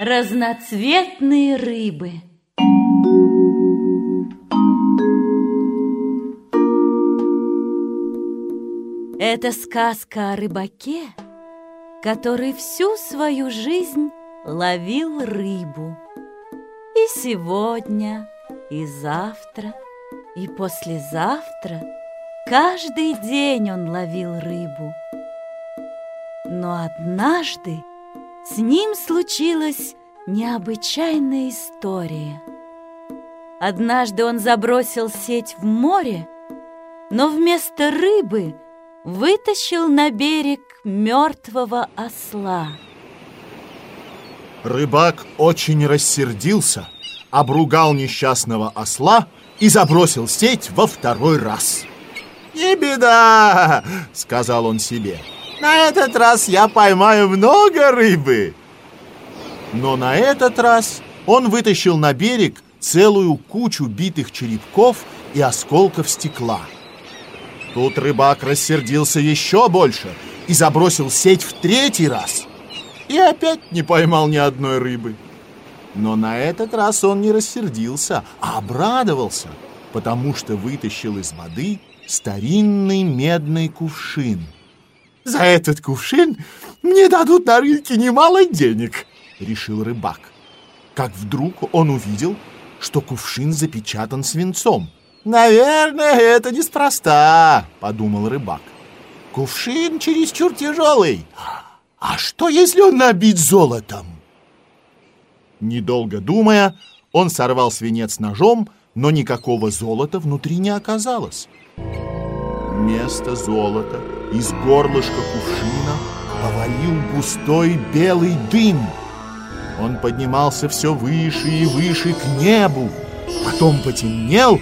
Разноцветные рыбы Это сказка о рыбаке, который всю свою жизнь ловил рыбу. И сегодня, и завтра, и послезавтра каждый день он ловил рыбу. Но однажды с ним случилась необычайная история. Однажды он забросил сеть в море, но вместо рыбы вытащил на берег мертвого осла. Рыбак очень рассердился, обругал несчастного осла и забросил сеть во второй раз. «Не беда!» — сказал он себе. На этот раз я поймаю много рыбы. Но на этот раз он вытащил на берег целую кучу битых черепков и осколков стекла. Тут рыбак рассердился еще больше и забросил сеть в третий раз. И опять не поймал ни одной рыбы. Но на этот раз он не рассердился, а обрадовался, потому что вытащил из воды старинный медный кувшин – за этот кувшин мне дадут на рынке немало денег, решил рыбак. Как вдруг он увидел, что кувшин запечатан свинцом. Наверное, это неспроста, подумал рыбак. Кувшин чересчур тяжелый. А что, если он набит золотом? Недолго думая, он сорвал свинец ножом, но никакого золота внутри не оказалось. Вместо золота из горлышка кувшина повалил густой белый дым. Он поднимался все выше и выше к небу, потом потемнел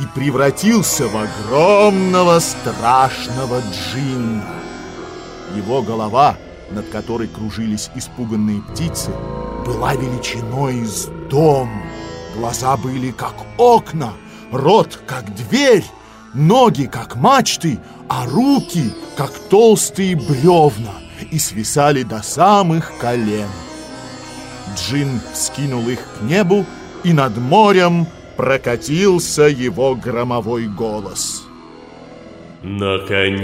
и превратился в огромного страшного джинна. Его голова, над которой кружились испуганные птицы, была величиной с дом. Глаза были как окна, рот как дверь, ноги как мачты, а руки как толстые бревна и свисали до самых колен. Джин скинул их к небу, и над морем прокатился его громовой голос. Наконец-то!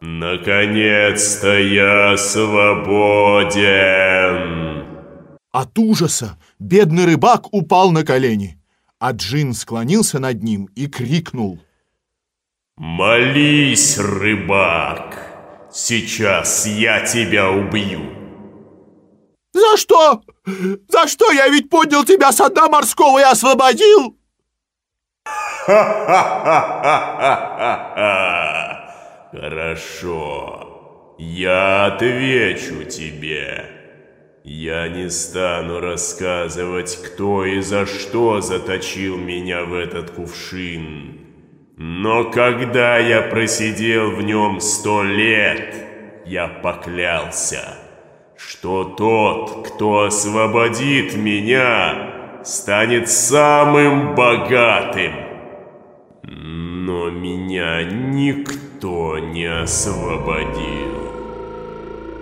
Наконец-то я свободен! От ужаса бедный рыбак упал на колени а Джин склонился над ним и крикнул. «Молись, рыбак! Сейчас я тебя убью!» «За что? За что? Я ведь поднял тебя со дна морского и освободил!» «Ха-ха-ха-ха-ха! Хорошо, я отвечу тебе!» Я не стану рассказывать, кто и за что заточил меня в этот кувшин. Но когда я просидел в нем сто лет, я поклялся, что тот, кто освободит меня, станет самым богатым. Но меня никто не освободил.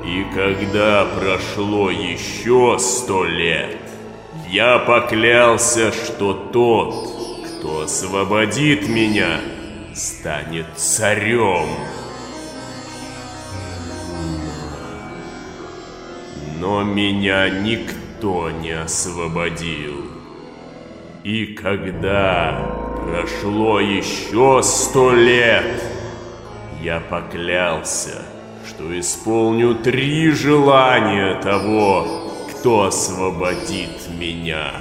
И когда прошло еще сто лет, я поклялся, что тот, кто освободит меня, станет царем. Но меня никто не освободил. И когда прошло еще сто лет, я поклялся, что исполню три желания того, кто освободит меня.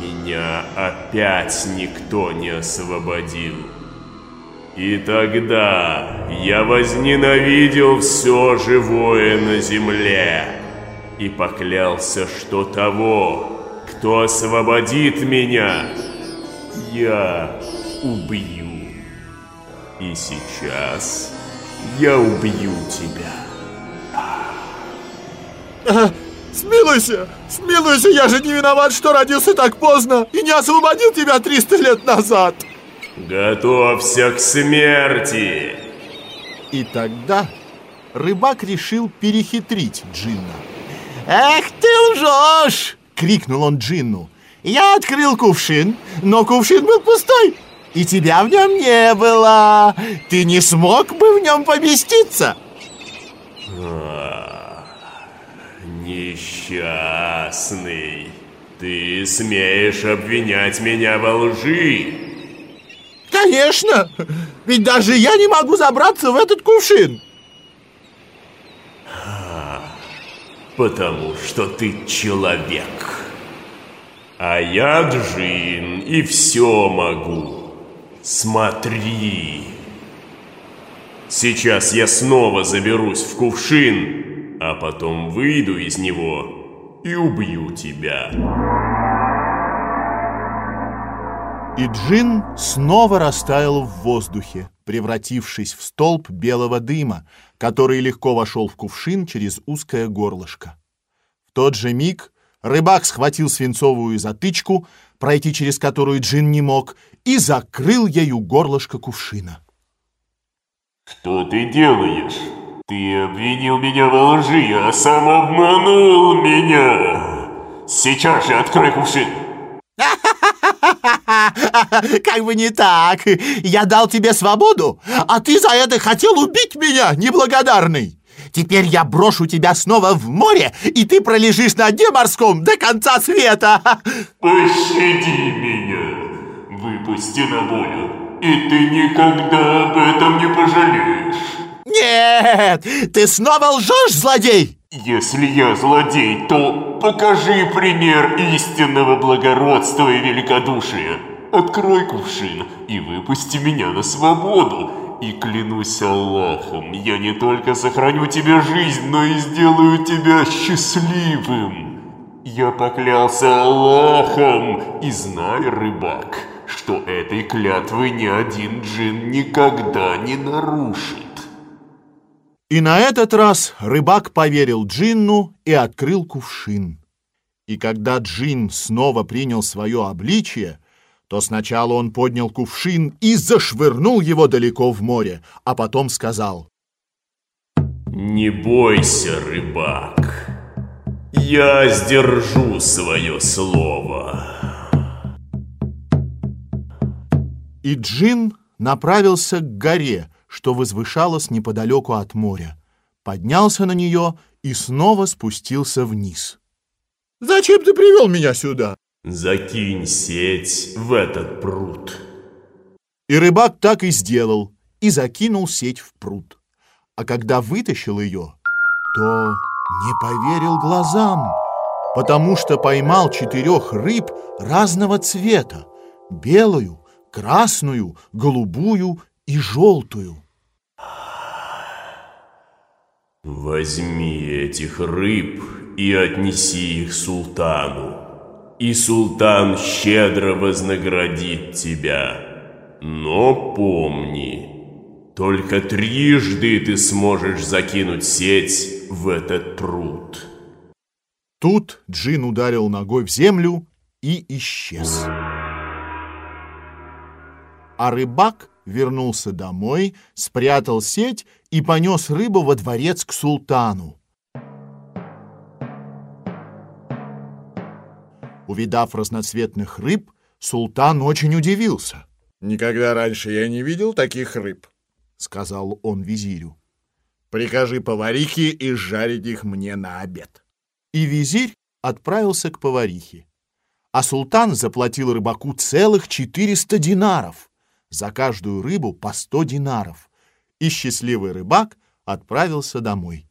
Меня опять никто не освободил. И тогда я возненавидел все живое на земле и поклялся, что того, кто освободит меня, я убью. И сейчас я убью тебя. Смилуйся, смилуйся, я же не виноват, что родился так поздно и не освободил тебя 300 лет назад. Готовься к смерти. И тогда рыбак решил перехитрить Джинна. «Эх ты лжешь!» — крикнул он Джинну. «Я открыл кувшин, но кувшин был пустой, и тебя в нем не было. Ты не смог бы в нем поместиться?» А, несчастный, ты смеешь обвинять меня во лжи? Конечно, ведь даже я не могу забраться в этот кувшин. Потому что ты человек. А я Джин и все могу. Смотри. Сейчас я снова заберусь в кувшин, а потом выйду из него и убью тебя. И Джин снова растаял в воздухе, превратившись в столб белого дыма, который легко вошел в кувшин через узкое горлышко. В тот же миг рыбак схватил свинцовую затычку, пройти через которую Джин не мог, и закрыл ею горлышко кувшина. Что ты делаешь? Ты обвинил меня во лжи, а сам обманул меня. Сейчас же открой кувшин. Как бы не так. Я дал тебе свободу, а ты за это хотел убить меня, неблагодарный. Теперь я брошу тебя снова в море, и ты пролежишь на дне морском до конца света. Пощади меня. Выпусти на волю, и ты никогда об этом не пожалеешь. Нет, ты снова лжешь, злодей. Если я злодей, то покажи пример истинного благородства и великодушия. Открой кувшин и выпусти меня на свободу. И клянусь Аллахом, я не только сохраню тебе жизнь, но и сделаю тебя счастливым. Я поклялся Аллахом, и знай, рыбак, что этой клятвы ни один джин никогда не нарушит. И на этот раз рыбак поверил Джинну и открыл кувшин. И когда Джин снова принял свое обличие, то сначала он поднял кувшин и зашвырнул его далеко в море, а потом сказал «Не бойся, рыбак, я сдержу свое слово». И Джин направился к горе, что возвышалось неподалеку от моря, поднялся на нее и снова спустился вниз. Зачем ты привел меня сюда? Закинь сеть в этот пруд. И рыбак так и сделал, и закинул сеть в пруд. А когда вытащил ее, то не поверил глазам, потому что поймал четырех рыб разного цвета — белую, красную, голубую и желтую. Возьми этих рыб и отнеси их султану, и султан щедро вознаградит тебя. Но помни, только трижды ты сможешь закинуть сеть в этот пруд. Тут Джин ударил ногой в землю и исчез. А рыбак вернулся домой, спрятал сеть и понес рыбу во дворец к султану. Увидав разноцветных рыб, султан очень удивился. «Никогда раньше я не видел таких рыб», — сказал он визирю. «Прикажи поварихе изжарить их мне на обед». И визирь отправился к поварихе. А султан заплатил рыбаку целых 400 динаров, за каждую рыбу по 100 динаров, и счастливый рыбак отправился домой.